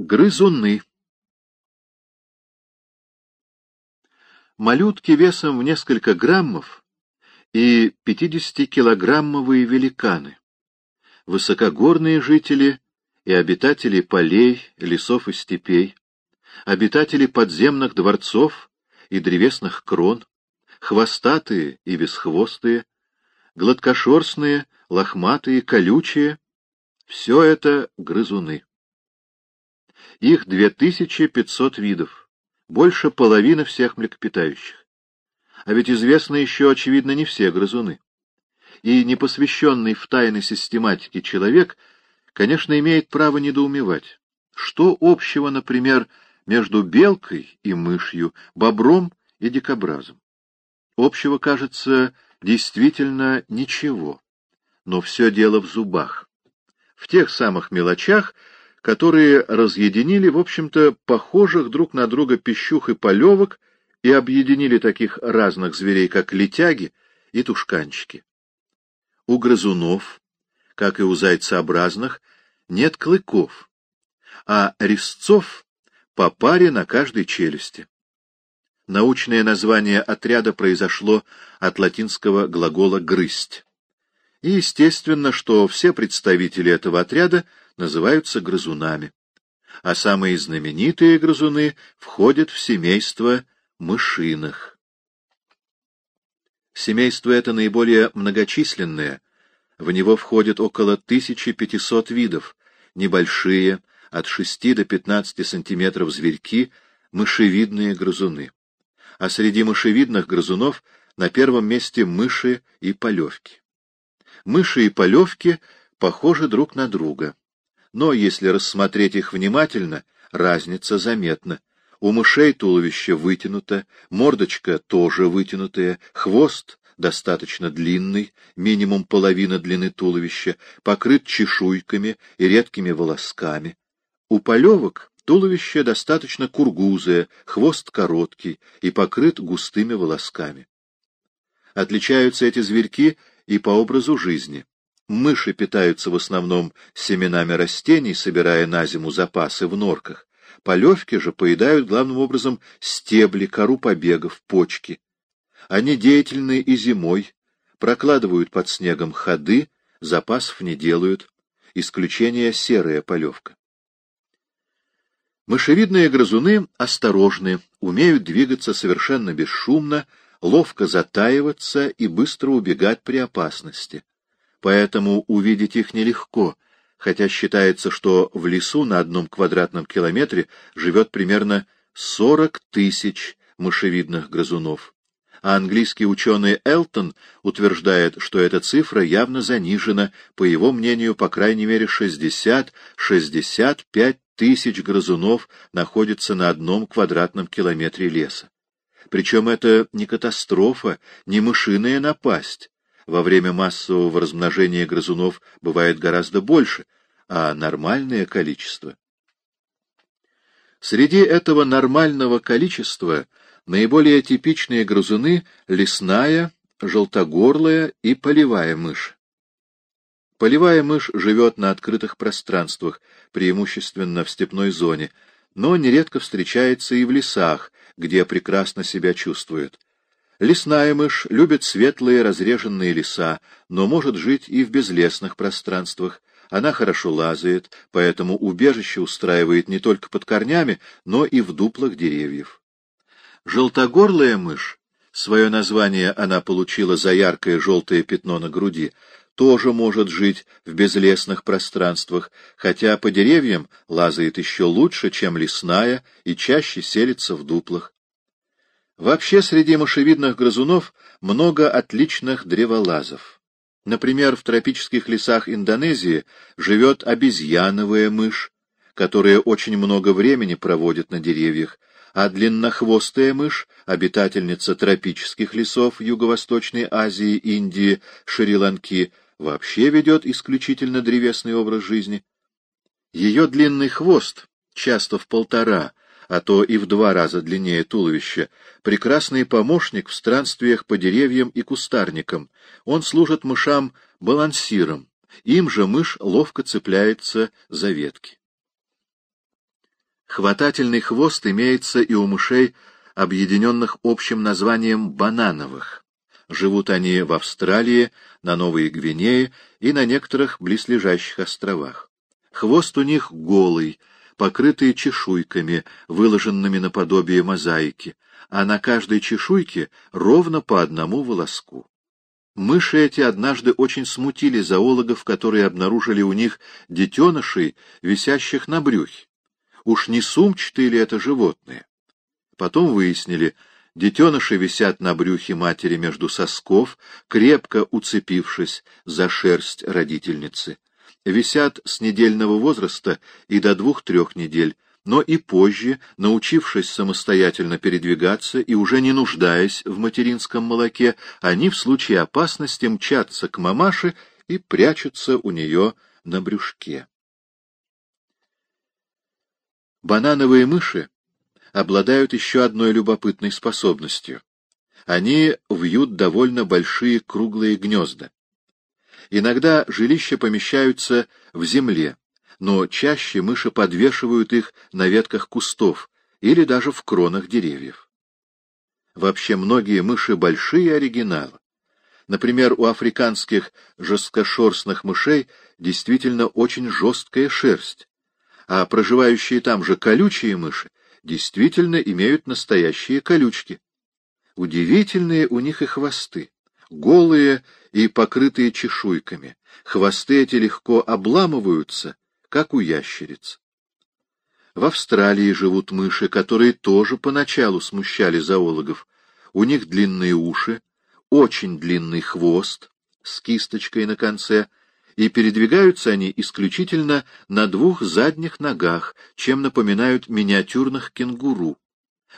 Грызуны. Малютки весом в несколько граммов и 50-килограммовые великаны, высокогорные жители и обитатели полей, лесов и степей, обитатели подземных дворцов и древесных крон, хвостатые и бесхвостые, гладкошерстные, лохматые, колючие — все это грызуны. Их 2500 видов, больше половины всех млекопитающих. А ведь известно еще, очевидно, не все грызуны. И непосвященный в тайны систематики человек, конечно, имеет право недоумевать. Что общего, например, между белкой и мышью, бобром и дикобразом? Общего, кажется, действительно ничего. Но все дело в зубах. В тех самых мелочах, которые разъединили, в общем-то, похожих друг на друга пищух и полевок и объединили таких разных зверей, как летяги и тушканчики. У грызунов, как и у зайцеобразных, нет клыков, а резцов по паре на каждой челюсти. Научное название отряда произошло от латинского глагола «грызть». И естественно, что все представители этого отряда называются грызунами. А самые знаменитые грызуны входят в семейство мышиных. Семейство это наиболее многочисленное, в него входит около 1500 видов, небольшие, от 6 до 15 сантиметров зверьки, мышевидные грызуны. А среди мышевидных грызунов на первом месте мыши и полевки. Мыши и полевки похожи друг на друга. Но если рассмотреть их внимательно, разница заметна. У мышей туловище вытянуто, мордочка тоже вытянутая, хвост достаточно длинный, минимум половина длины туловища, покрыт чешуйками и редкими волосками. У полевок туловище достаточно кургузое, хвост короткий и покрыт густыми волосками. Отличаются эти зверьки и по образу жизни. Мыши питаются в основном семенами растений, собирая на зиму запасы в норках. Полевки же поедают главным образом стебли, кору побегов, почки. Они деятельны и зимой, прокладывают под снегом ходы, запасов не делают. Исключение серая полевка. Мышевидные грызуны осторожны, умеют двигаться совершенно бесшумно, ловко затаиваться и быстро убегать при опасности. Поэтому увидеть их нелегко, хотя считается, что в лесу на одном квадратном километре живет примерно 40 тысяч мышевидных грызунов. А английский ученый Элтон утверждает, что эта цифра явно занижена, по его мнению, по крайней мере 60-65 тысяч грызунов находится на одном квадратном километре леса. Причем это не катастрофа, не мышиная напасть. Во время массового размножения грызунов бывает гораздо больше, а нормальное количество. Среди этого нормального количества наиболее типичные грызуны — лесная, желтогорлая и полевая мышь. Полевая мышь живет на открытых пространствах, преимущественно в степной зоне, но нередко встречается и в лесах, где прекрасно себя чувствует. Лесная мышь любит светлые разреженные леса, но может жить и в безлесных пространствах. Она хорошо лазает, поэтому убежище устраивает не только под корнями, но и в дуплах деревьев. Желтогорлая мышь, свое название она получила за яркое желтое пятно на груди, тоже может жить в безлесных пространствах, хотя по деревьям лазает еще лучше, чем лесная, и чаще селится в дуплах. Вообще среди мышевидных грызунов много отличных древолазов. Например, в тропических лесах Индонезии живет обезьяновая мышь, которая очень много времени проводит на деревьях, а длиннохвостая мышь, обитательница тропических лесов Юго-Восточной Азии, Индии, Шри-Ланки, вообще ведет исключительно древесный образ жизни. Ее длинный хвост, часто в полтора, а то и в два раза длиннее туловища, прекрасный помощник в странствиях по деревьям и кустарникам. Он служит мышам балансиром, им же мышь ловко цепляется за ветки. Хватательный хвост имеется и у мышей, объединенных общим названием банановых. Живут они в Австралии, на Новой Гвинее и на некоторых близлежащих островах. Хвост у них голый, покрытый чешуйками, выложенными наподобие мозаики, а на каждой чешуйке ровно по одному волоску. Мыши эти однажды очень смутили зоологов, которые обнаружили у них детенышей, висящих на брюхе. Уж не сумчатые ли это животные? Потом выяснили, детеныши висят на брюхе матери между сосков, крепко уцепившись за шерсть родительницы. Висят с недельного возраста и до двух-трех недель, но и позже, научившись самостоятельно передвигаться и уже не нуждаясь в материнском молоке, они в случае опасности мчатся к мамаше и прячутся у нее на брюшке. Банановые мыши обладают еще одной любопытной способностью. Они вьют довольно большие круглые гнезда. Иногда жилища помещаются в земле, но чаще мыши подвешивают их на ветках кустов или даже в кронах деревьев. Вообще многие мыши большие оригиналы. Например, у африканских жесткошерстных мышей действительно очень жесткая шерсть, а проживающие там же колючие мыши действительно имеют настоящие колючки. Удивительные у них и хвосты, голые и покрытые чешуйками. Хвосты эти легко обламываются как у ящериц. В Австралии живут мыши, которые тоже поначалу смущали зоологов. У них длинные уши, очень длинный хвост с кисточкой на конце, и передвигаются они исключительно на двух задних ногах, чем напоминают миниатюрных кенгуру.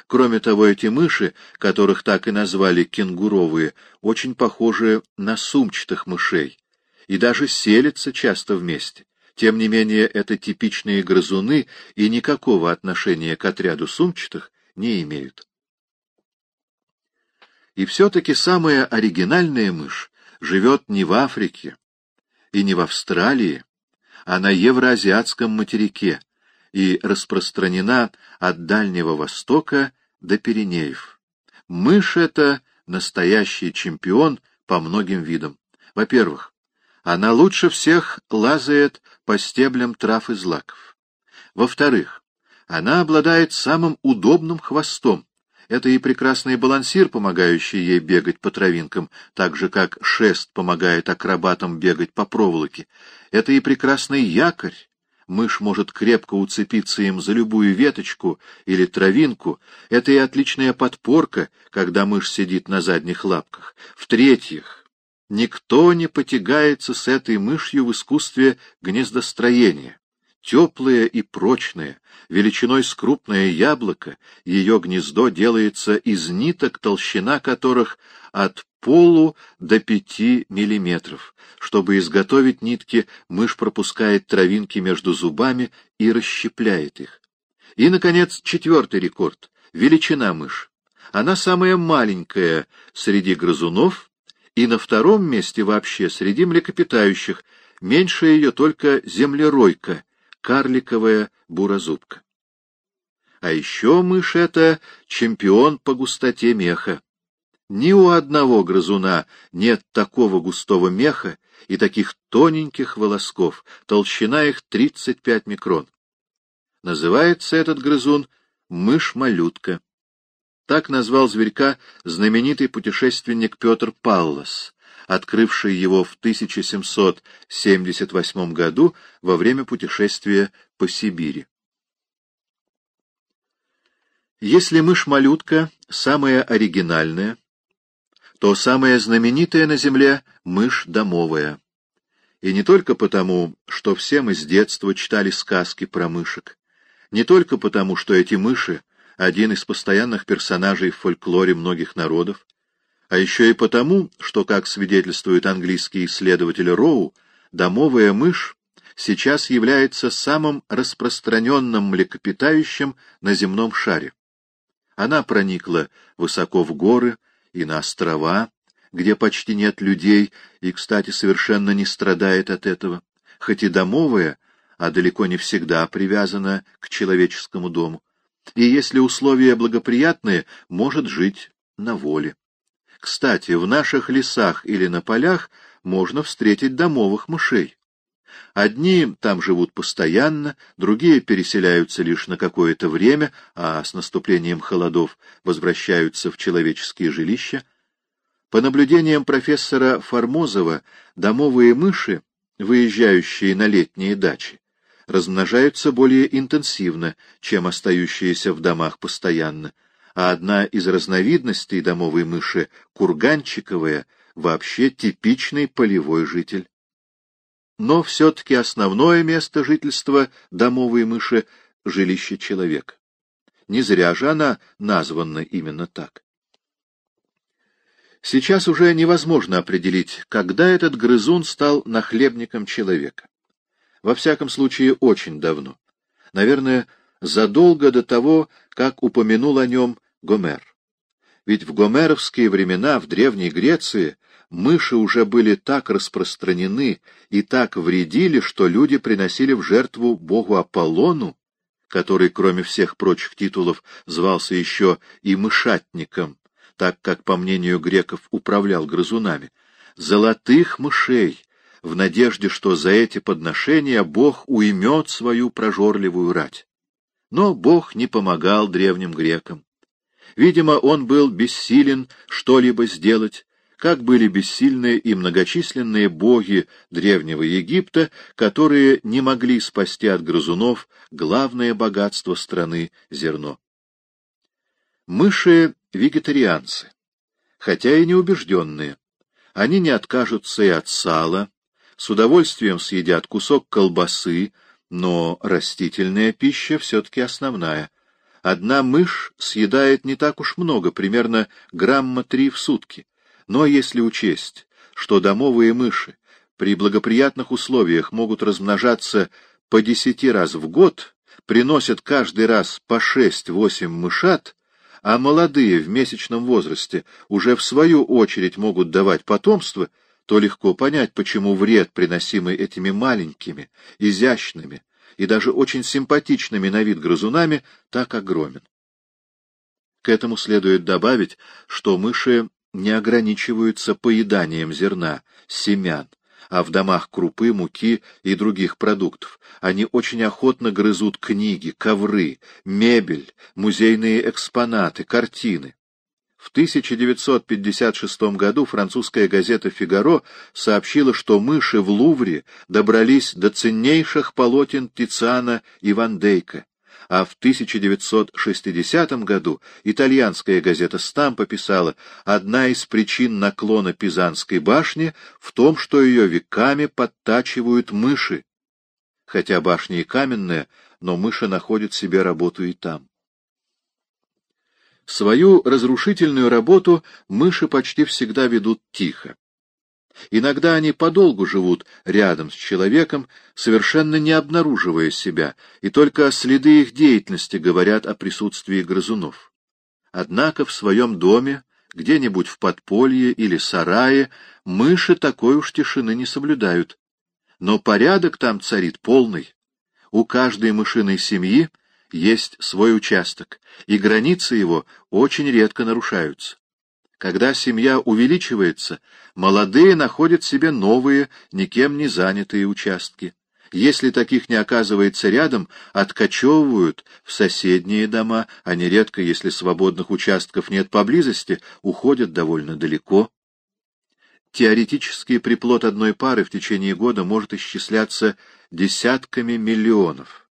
Кроме того, эти мыши, которых так и назвали кенгуровые, очень похожи на сумчатых мышей, и даже селятся часто вместе. Тем не менее, это типичные грызуны и никакого отношения к отряду сумчатых не имеют. И все-таки самая оригинальная мышь живет не в Африке и не в Австралии, а на евроазиатском материке и распространена от Дальнего Востока до Пиренеев. Мышь — это настоящий чемпион по многим видам. Во-первых, она лучше всех лазает по стеблям трав и злаков. Во-вторых, она обладает самым удобным хвостом. Это и прекрасный балансир, помогающий ей бегать по травинкам, так же, как шест помогает акробатам бегать по проволоке. Это и прекрасный якорь. Мышь может крепко уцепиться им за любую веточку или травинку. Это и отличная подпорка, когда мышь сидит на задних лапках. В-третьих, Никто не потягается с этой мышью в искусстве гнездостроения. Теплое и прочное, величиной с крупное яблоко, ее гнездо делается из ниток, толщина которых от полу до пяти миллиметров. Чтобы изготовить нитки, мышь пропускает травинки между зубами и расщепляет их. И, наконец, четвертый рекорд — величина мышь. Она самая маленькая среди грызунов и на втором месте вообще среди млекопитающих меньше ее только землеройка, карликовая бурозубка. А еще мышь — это чемпион по густоте меха. Ни у одного грызуна нет такого густого меха и таких тоненьких волосков, толщина их 35 микрон. Называется этот грызун мышь-малютка. Так назвал зверька знаменитый путешественник Петр Паллас, открывший его в 1778 году во время путешествия по Сибири. Если мышь-малютка самая оригинальная, то самая знаменитая на Земле — мышь домовая. И не только потому, что все мы с детства читали сказки про мышек, не только потому, что эти мыши — один из постоянных персонажей в фольклоре многих народов, а еще и потому, что, как свидетельствует английский исследователь Роу, домовая мышь сейчас является самым распространенным млекопитающим на земном шаре. Она проникла высоко в горы и на острова, где почти нет людей и, кстати, совершенно не страдает от этого. Хоть и домовая, а далеко не всегда привязана к человеческому дому. И если условия благоприятные, может жить на воле. Кстати, в наших лесах или на полях можно встретить домовых мышей. Одни там живут постоянно, другие переселяются лишь на какое-то время, а с наступлением холодов возвращаются в человеческие жилища. По наблюдениям профессора Формозова, домовые мыши, выезжающие на летние дачи, размножаются более интенсивно, чем остающиеся в домах постоянно, а одна из разновидностей домовой мыши, курганчиковая, вообще типичный полевой житель. Но все-таки основное место жительства домовой мыши — жилище человека. Не зря же она названа именно так. Сейчас уже невозможно определить, когда этот грызун стал нахлебником человека. Во всяком случае, очень давно. Наверное, задолго до того, как упомянул о нем Гомер. Ведь в гомеровские времена в Древней Греции мыши уже были так распространены и так вредили, что люди приносили в жертву богу Аполлону, который, кроме всех прочих титулов, звался еще и мышатником, так как, по мнению греков, управлял грызунами, золотых мышей, в надежде, что за эти подношения Бог уймет свою прожорливую рать. Но Бог не помогал древним грекам. Видимо, он был бессилен что-либо сделать, как были бессильны и многочисленные боги Древнего Египта, которые не могли спасти от грызунов главное богатство страны — зерно. Мыши — вегетарианцы, хотя и неубежденные. Они не откажутся и от сала, с удовольствием съедят кусок колбасы, но растительная пища все-таки основная. Одна мышь съедает не так уж много, примерно грамма три в сутки. Но если учесть, что домовые мыши при благоприятных условиях могут размножаться по десяти раз в год, приносят каждый раз по шесть-восемь мышат, а молодые в месячном возрасте уже в свою очередь могут давать потомство, то легко понять, почему вред, приносимый этими маленькими, изящными и даже очень симпатичными на вид грызунами, так огромен. К этому следует добавить, что мыши не ограничиваются поеданием зерна, семян, а в домах крупы, муки и других продуктов. Они очень охотно грызут книги, ковры, мебель, музейные экспонаты, картины. В 1956 году французская газета «Фигаро» сообщила, что мыши в Лувре добрались до ценнейших полотен Тициана и Ван Дейка а в 1960 году итальянская газета «Стампа» писала «Одна из причин наклона Пизанской башни в том, что ее веками подтачивают мыши». Хотя башня и каменная, но мыши находят себе работу и там. Свою разрушительную работу мыши почти всегда ведут тихо. Иногда они подолгу живут рядом с человеком, совершенно не обнаруживая себя, и только следы их деятельности говорят о присутствии грызунов. Однако в своем доме, где-нибудь в подполье или сарае, мыши такой уж тишины не соблюдают. Но порядок там царит полный. У каждой мышиной семьи есть свой участок, и границы его очень редко нарушаются. Когда семья увеличивается, молодые находят себе новые, никем не занятые участки. Если таких не оказывается рядом, откачевывают в соседние дома, а нередко, если свободных участков нет поблизости, уходят довольно далеко. Теоретический приплод одной пары в течение года может исчисляться десятками миллионов.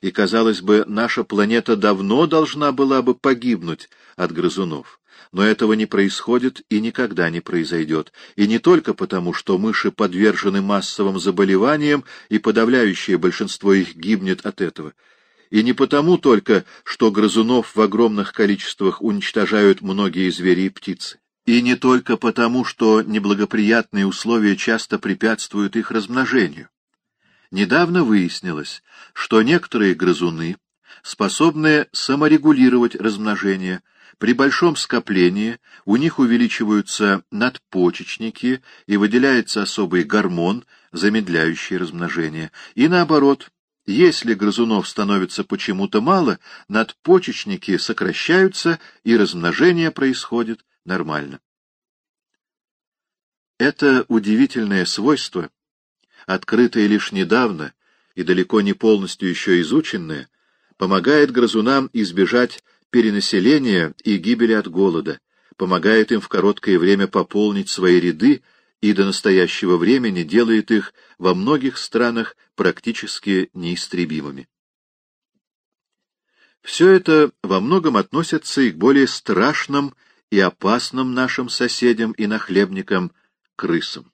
И, казалось бы, наша планета давно должна была бы погибнуть от грызунов. Но этого не происходит и никогда не произойдет. И не только потому, что мыши подвержены массовым заболеваниям, и подавляющее большинство их гибнет от этого. И не потому только, что грызунов в огромных количествах уничтожают многие звери и птицы. И не только потому, что неблагоприятные условия часто препятствуют их размножению. Недавно выяснилось, что некоторые грызуны способны саморегулировать размножение – при большом скоплении у них увеличиваются надпочечники и выделяется особый гормон, замедляющий размножение. И наоборот, Если грызунов становится почему-то мало, надпочечники сокращаются, и размножение происходит нормально. Это удивительное свойство, открытое лишь недавно и далеко не полностью еще изученное, помогает грызунам избежать перенаселения и гибели от голода, помогает им в короткое время пополнить свои ряды и до настоящего времени делает их во многих странах практически неистребимыми. Все это во многом относится и к более страшным и опасным нашим соседям и нахлебникам — крысам.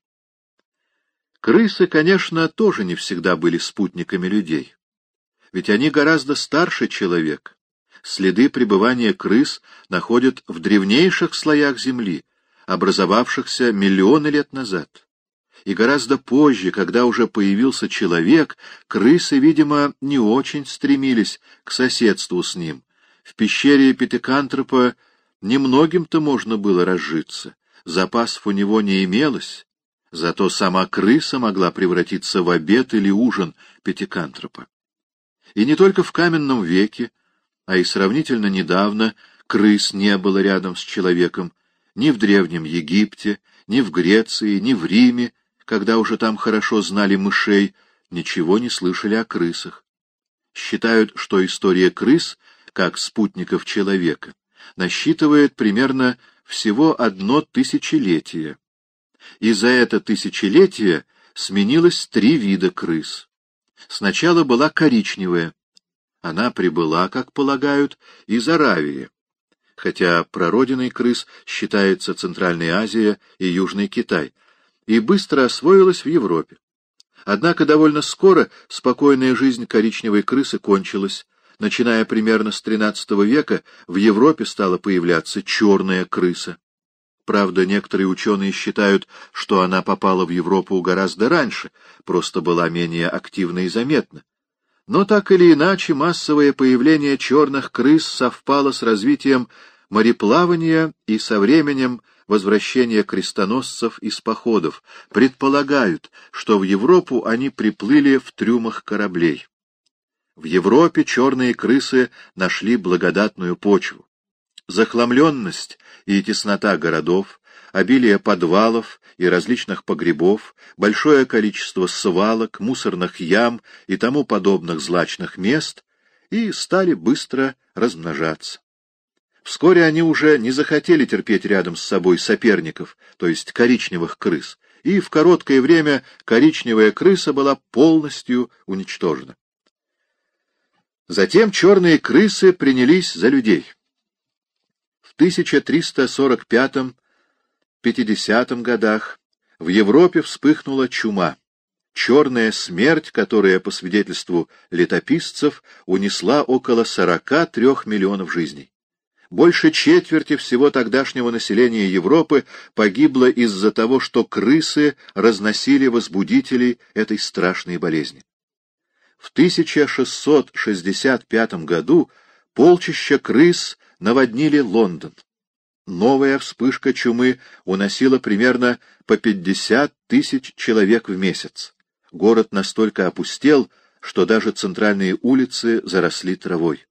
Крысы, конечно, тоже не всегда были спутниками людей. Ведь они гораздо старше человека. Следы пребывания крыс находят в древнейших слоях Земли, образовавшихся миллионы лет назад. И гораздо позже, когда уже появился человек, крысы, видимо, не очень стремились к соседству с ним. В пещере Пятикантропа немногим-то можно было разжиться, запасов у него не имелось, зато сама крыса могла превратиться в обед или ужин Пятикантропа. И не только в каменном веке, а и сравнительно недавно крыс не было рядом с человеком, ни в Древнем Египте, ни в Греции, ни в Риме, когда уже там хорошо знали мышей, ничего не слышали о крысах. Считают, что история крыс, как спутников человека, насчитывает примерно всего одно тысячелетие. И за это тысячелетие сменилось три вида крыс. Сначала была коричневая. Она прибыла, как полагают, из Аравии, хотя прародиной крыс считается Центральная Азия и Южный Китай, и быстро освоилась в Европе. Однако довольно скоро спокойная жизнь коричневой крысы кончилась. Начиная примерно с XIII века в Европе стала появляться черная крыса. Правда, некоторые ученые считают, что она попала в Европу гораздо раньше, просто была менее активна и заметна. Но так или иначе массовое появление черных крыс совпало с развитием мореплавания и со временем возвращения крестоносцев из походов, предполагают, что в Европу они приплыли в трюмах кораблей. В Европе черные крысы нашли благодатную почву. Захламленность и теснота городов, обилие подвалов и различных погребов, большое количество свалок, мусорных ям и тому подобных злачных мест и стали быстро размножаться. Вскоре они уже не захотели терпеть рядом с собой соперников, то есть коричневых крыс, и в короткое время коричневая крыса была полностью уничтожена. Затем черные крысы принялись за людей. В 1345-50 годах в Европе вспыхнула чума, черная смерть, которая, по свидетельству летописцев, унесла около 43 миллионов жизней. Больше четверти всего тогдашнего населения Европы погибло из-за того, что крысы разносили возбудителей этой страшной болезни. В 1665 году полчища крыс наводнили Лондон. Новая вспышка чумы уносила примерно по 50 тысяч человек в месяц. Город настолько опустел, что даже центральные улицы заросли травой.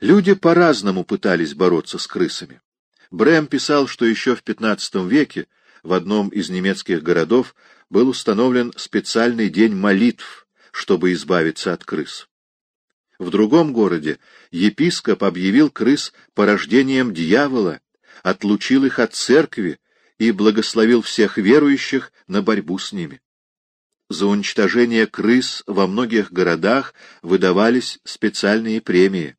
Люди по-разному пытались бороться с крысами. Брэм писал, что еще в XV веке в одном из немецких городов был установлен специальный день молитв, чтобы избавиться от крыс. В другом городе епископ объявил крыс порождением дьявола, отлучил их от церкви и благословил всех верующих на борьбу с ними. За уничтожение крыс во многих городах выдавались специальные премии.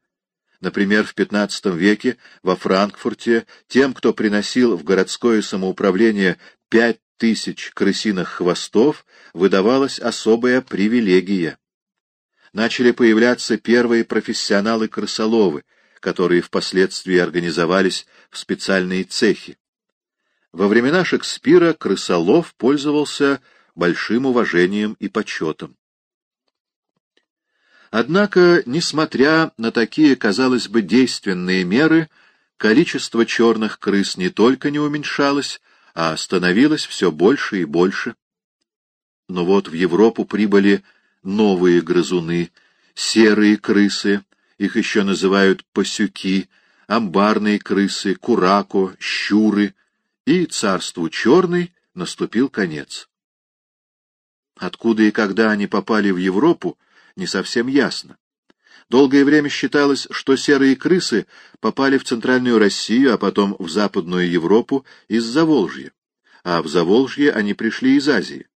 Например, в XV веке во Франкфурте тем, кто приносил в городское самоуправление пять тысяч крысиных хвостов, выдавалась особая привилегия. Начали появляться первые профессионалы-крысоловы, которые впоследствии организовались в специальные цехи. Во времена Шекспира крысолов пользовался большим уважением и почетом. Однако, несмотря на такие, казалось бы, действенные меры, количество черных крыс не только не уменьшалось, а становилось все больше и больше. Но вот в Европу прибыли новые грызуны, серые крысы, их еще называют пасюки, амбарные крысы, курако, щуры, и царству черный наступил конец. Откуда и когда они попали в Европу, не совсем ясно. Долгое время считалось, что серые крысы попали в Центральную Россию, а потом в Западную Европу из Заволжья, а в Заволжье они пришли из Азии.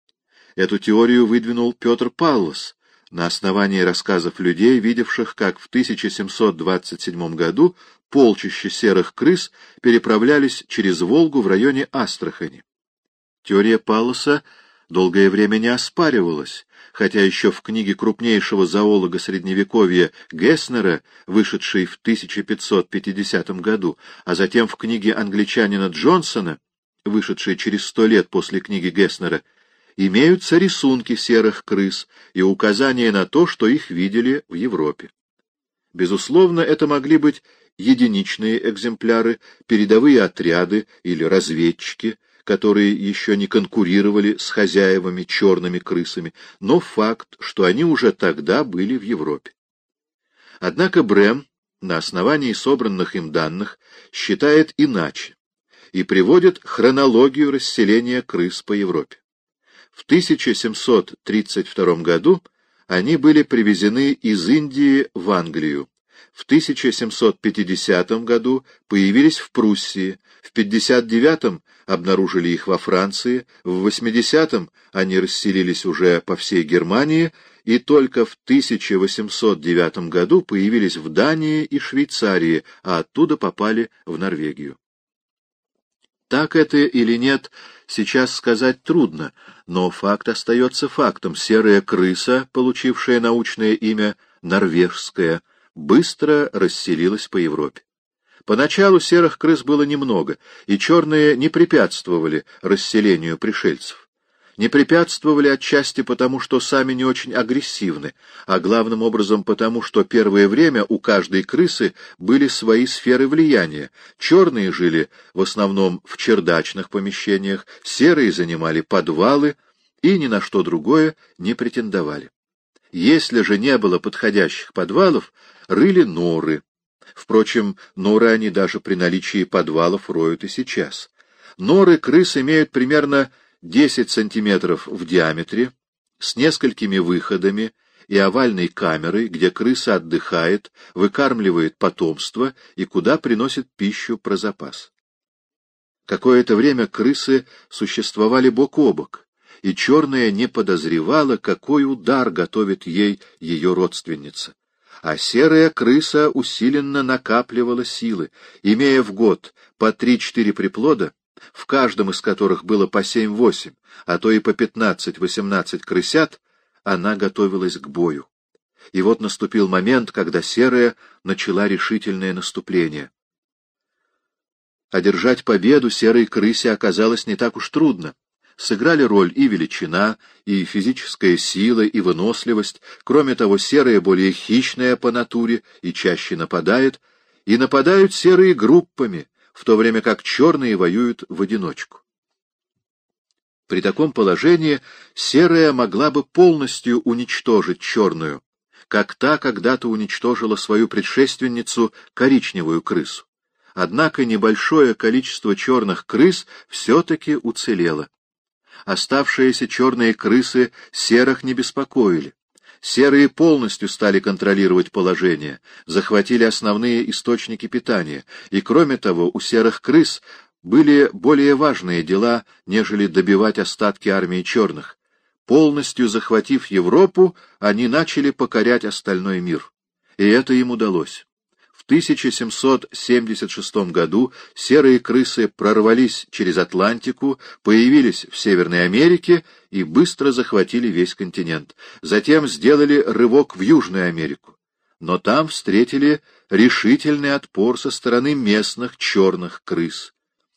Эту теорию выдвинул Петр Паллас на основании рассказов людей, видевших, как в 1727 году полчища серых крыс переправлялись через Волгу в районе Астрахани. Теория Палласа долгое время не оспаривалась, хотя еще в книге крупнейшего зоолога Средневековья Гесснера, вышедшей в 1550 году, а затем в книге англичанина Джонсона, вышедшей через сто лет после книги Гесснера, имеются рисунки серых крыс и указания на то, что их видели в Европе. Безусловно, это могли быть единичные экземпляры, передовые отряды или разведчики, которые еще не конкурировали с хозяевами черными крысами, но факт, что они уже тогда были в Европе. Однако Брэм на основании собранных им данных считает иначе и приводит хронологию расселения крыс по Европе. В 1732 году они были привезены из Индии в Англию, в 1750 году появились в Пруссии, в 59 обнаружили их во Франции, в 80-м они расселились уже по всей Германии, и только в 1809 году появились в Дании и Швейцарии, а оттуда попали в Норвегию. Так это или нет, сейчас сказать трудно, но факт остается фактом. Серая крыса, получившая научное имя «норвежская», быстро расселилась по Европе. Поначалу серых крыс было немного, и черные не препятствовали расселению пришельцев. Не препятствовали отчасти потому, что сами не очень агрессивны, а главным образом потому, что первое время у каждой крысы были свои сферы влияния. Черные жили в основном в чердачных помещениях, серые занимали подвалы и ни на что другое не претендовали. Если же не было подходящих подвалов, рыли норы. Впрочем, норы они даже при наличии подвалов роют и сейчас. Норы крыс имеют примерно 10 сантиметров в диаметре, с несколькими выходами и овальной камерой, где крыса отдыхает, выкармливает потомство и куда приносит пищу про запас. Какое-то время крысы существовали бок о бок, и черная не подозревала, какой удар готовит ей ее родственница а серая крыса усиленно накапливала силы, имея в год по три-четыре приплода, в каждом из которых было по семь-восемь, а то и по пятнадцать-восемнадцать крысят, она готовилась к бою. И вот наступил момент, когда серая начала решительное наступление. Одержать победу серой крысе оказалось не так уж трудно сыграли роль и величина, и физическая сила, и выносливость. Кроме того, серая более хищная по натуре и чаще нападает, и нападают серые группами, в то время как черные воюют в одиночку. При таком положении серая могла бы полностью уничтожить черную, как та когда-то уничтожила свою предшественницу коричневую крысу. Однако небольшое количество черных крыс все-таки уцелело. Оставшиеся черные крысы серых не беспокоили. Серые полностью стали контролировать положение, захватили основные источники питания, и, кроме того, у серых крыс были более важные дела, нежели добивать остатки армии черных. Полностью захватив Европу, они начали покорять остальной мир. И это им удалось. 1776 году серые крысы прорвались через Атлантику, появились в Северной Америке и быстро захватили весь континент. Затем сделали рывок в Южную Америку. Но там встретили решительный отпор со стороны местных черных крыс.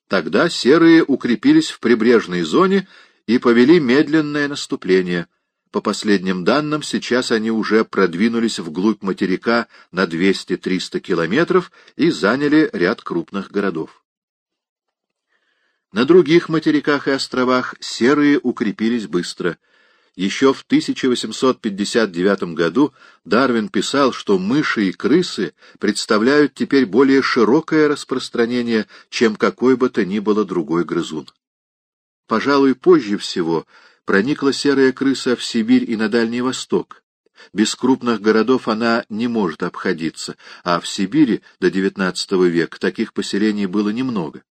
Тогда серые укрепились в прибрежной зоне и повели медленное наступление — по последним данным, сейчас они уже продвинулись вглубь материка на 200-300 километров и заняли ряд крупных городов. На других материках и островах серые укрепились быстро. Еще в 1859 году Дарвин писал, что мыши и крысы представляют теперь более широкое распространение, чем какой бы то ни было другой грызун. Пожалуй, позже всего проникла серая крыса в Сибирь и на Дальний Восток. Без крупных городов она не может обходиться, а в Сибири до XIX века таких поселений было немного.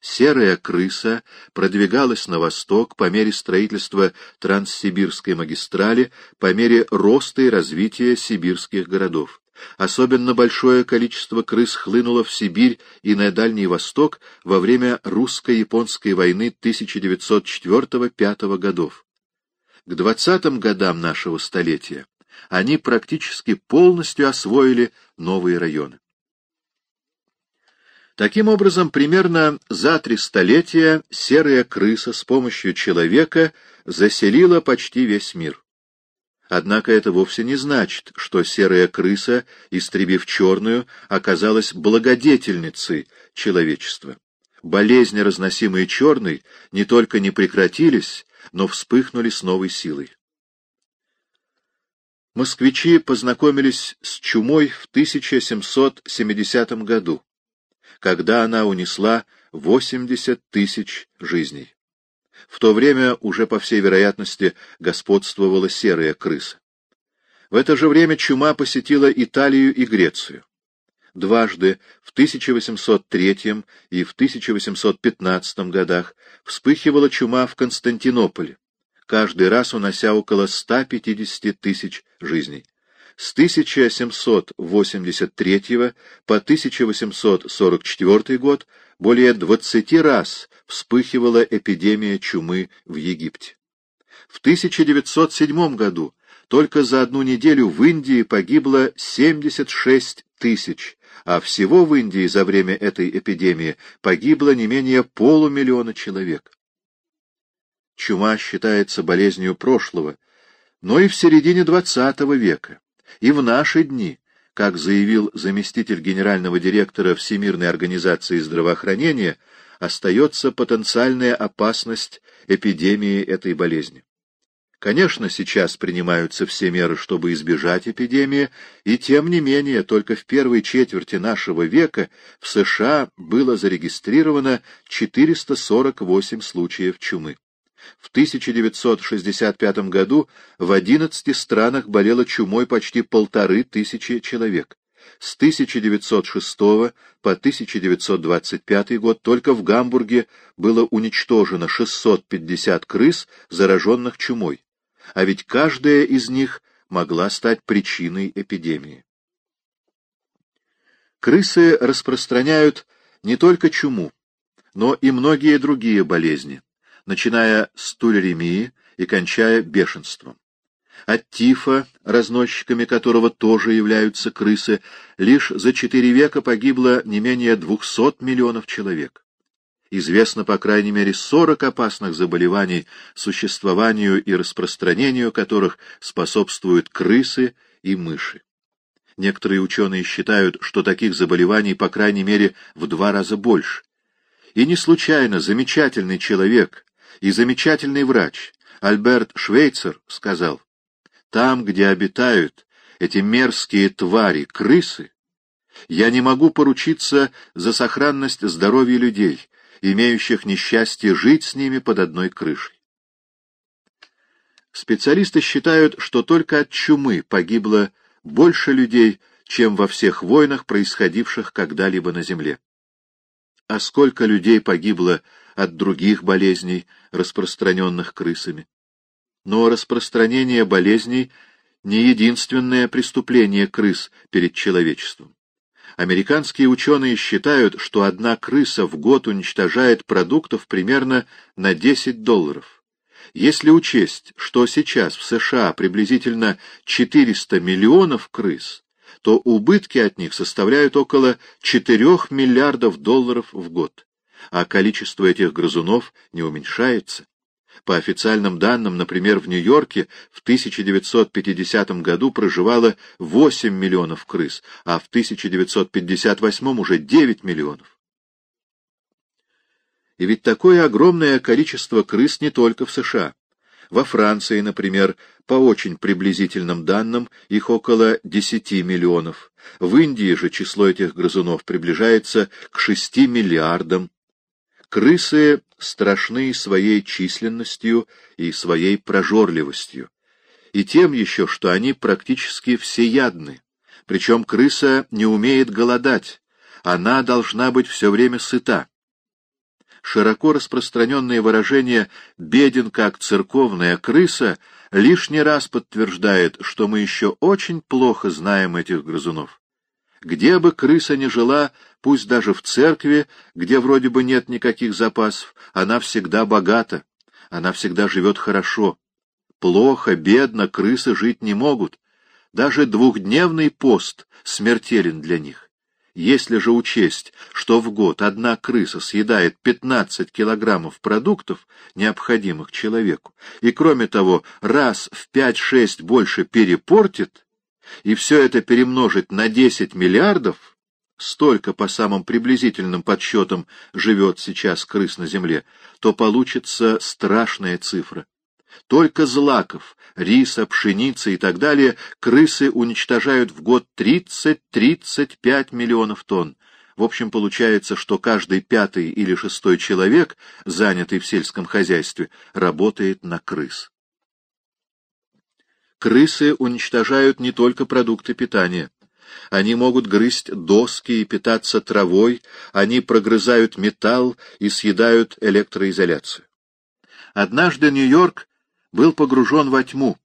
Серая крыса продвигалась на восток по мере строительства Транссибирской магистрали, по мере роста и развития сибирских городов. Особенно большое количество крыс хлынуло в Сибирь и на Дальний Восток во время русско-японской войны 1904-1905 годов. К двадцатым годам нашего столетия они практически полностью освоили новые районы. Таким образом, примерно за три столетия серая крыса с помощью человека заселила почти весь мир. Однако это вовсе не значит, что серая крыса, истребив черную, оказалась благодетельницей человечества. Болезни, разносимые черной, не только не прекратились, но вспыхнули с новой силой. Москвичи познакомились с чумой в 1770 году когда она унесла 80 тысяч жизней. В то время уже, по всей вероятности, господствовала серая крыса. В это же время чума посетила Италию и Грецию. Дважды, в 1803 и в 1815 годах, вспыхивала чума в Константинополе, каждый раз унося около 150 тысяч жизней. С 1783 по 1844 год более 20 раз вспыхивала эпидемия чумы в Египте. В 1907 году только за одну неделю в Индии погибло 76 тысяч, а всего в Индии за время этой эпидемии погибло не менее полумиллиона человек. Чума считается болезнью прошлого, но и в середине XX века и в наши дни, как заявил заместитель генерального директора Всемирной организации здравоохранения, остается потенциальная опасность эпидемии этой болезни. Конечно, сейчас принимаются все меры, чтобы избежать эпидемии, и тем не менее только в первой четверти нашего века в США было зарегистрировано 448 случаев чумы. В 1965 году в 11 странах болело чумой почти полторы тысячи человек. С 1906 по 1925 год только в Гамбурге было уничтожено 650 крыс, зараженных чумой, а ведь каждая из них могла стать причиной эпидемии. Крысы распространяют не только чуму, но и многие другие болезни начиная с тулеремии и кончая бешенством. От тифа, разносчиками которого тоже являются крысы, лишь за четыре века погибло не менее двухсот миллионов человек. Известно, по крайней мере, сорок опасных заболеваний, существованию и распространению которых способствуют крысы и мыши. Некоторые ученые считают, что таких заболеваний, по крайней мере, в два раза больше. И не случайно замечательный человек, и замечательный врач Альберт Швейцер сказал, «Там, где обитают эти мерзкие твари, крысы, я не могу поручиться за сохранность здоровья людей, имеющих несчастье жить с ними под одной крышей». Специалисты считают, что только от чумы погибло больше людей, чем во всех войнах, происходивших когда-либо на Земле. А сколько людей погибло от других болезней, распространенных крысами. Но распространение болезней — не единственное преступление крыс перед человечеством. Американские ученые считают, что одна крыса в год уничтожает продуктов примерно на 10 долларов. Если учесть, что сейчас в США приблизительно 400 миллионов крыс, то убытки от них составляют около 4 миллиардов долларов в год а количество этих грызунов не уменьшается. По официальным данным, например, в Нью-Йорке в 1950 году проживало 8 миллионов крыс, а в 1958 уже 9 миллионов. И ведь такое огромное количество крыс не только в США. Во Франции, например, по очень приблизительным данным, их около 10 миллионов. В Индии же число этих грызунов приближается к 6 миллиардам. Крысы страшны своей численностью и своей прожорливостью. И тем еще, что они практически всеядны. Причем крыса не умеет голодать, она должна быть все время сыта. Широко распространенное выражение «беден как церковная крыса» лишний раз подтверждает, что мы еще очень плохо знаем этих грызунов. Где бы крыса ни жила, пусть даже в церкви, где вроде бы нет никаких запасов, она всегда богата, она всегда живет хорошо. Плохо, бедно крысы жить не могут. Даже двухдневный пост смертелен для них. Если же учесть, что в год одна крыса съедает 15 килограммов продуктов, необходимых человеку, и, кроме того, раз в 5-6 больше перепортит, и все это перемножить на 10 миллиардов, столько, по самым приблизительным подсчетам, живет сейчас крыс на Земле, то получится страшная цифра. Только злаков, риса, пшеницы и так далее крысы уничтожают в год 30-35 миллионов тонн. В общем, получается, что каждый пятый или шестой человек, занятый в сельском хозяйстве, работает на крыс. Крысы уничтожают не только продукты питания. Они могут грызть доски и питаться травой, они прогрызают металл и съедают электроизоляцию. Однажды Нью-Йорк был погружен во тьму,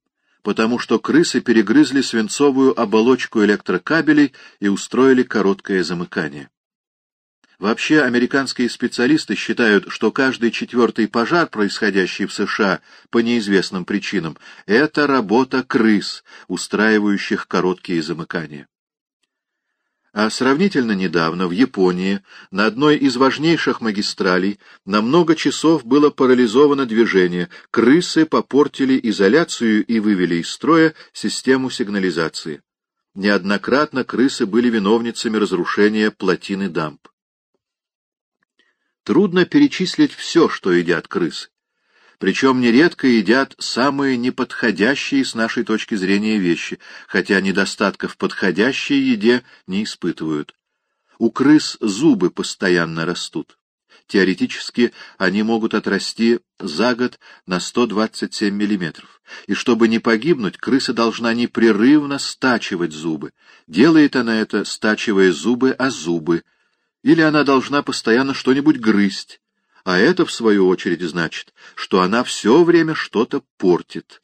потому что крысы перегрызли свинцовую оболочку электрокабелей и устроили короткое замыкание. Вообще, американские специалисты считают, что каждый четвертый пожар, происходящий в США по неизвестным причинам, это работа крыс, устраивающих короткие замыкания. А сравнительно недавно в Японии на одной из важнейших магистралей на много часов было парализовано движение, крысы попортили изоляцию и вывели из строя систему сигнализации. Неоднократно крысы были виновницами разрушения плотины дамб. Трудно перечислить все, что едят крысы причем нередко едят самые неподходящие с нашей точки зрения вещи, хотя недостатков подходящей еде не испытывают. У крыс зубы постоянно растут. Теоретически они могут отрасти за год на 127 мм. И чтобы не погибнуть, крыса должна непрерывно стачивать зубы. Делает она это, стачивая зубы о зубы. Или она должна постоянно что-нибудь грызть, а это, в свою очередь, значит, что она все время что-то портит.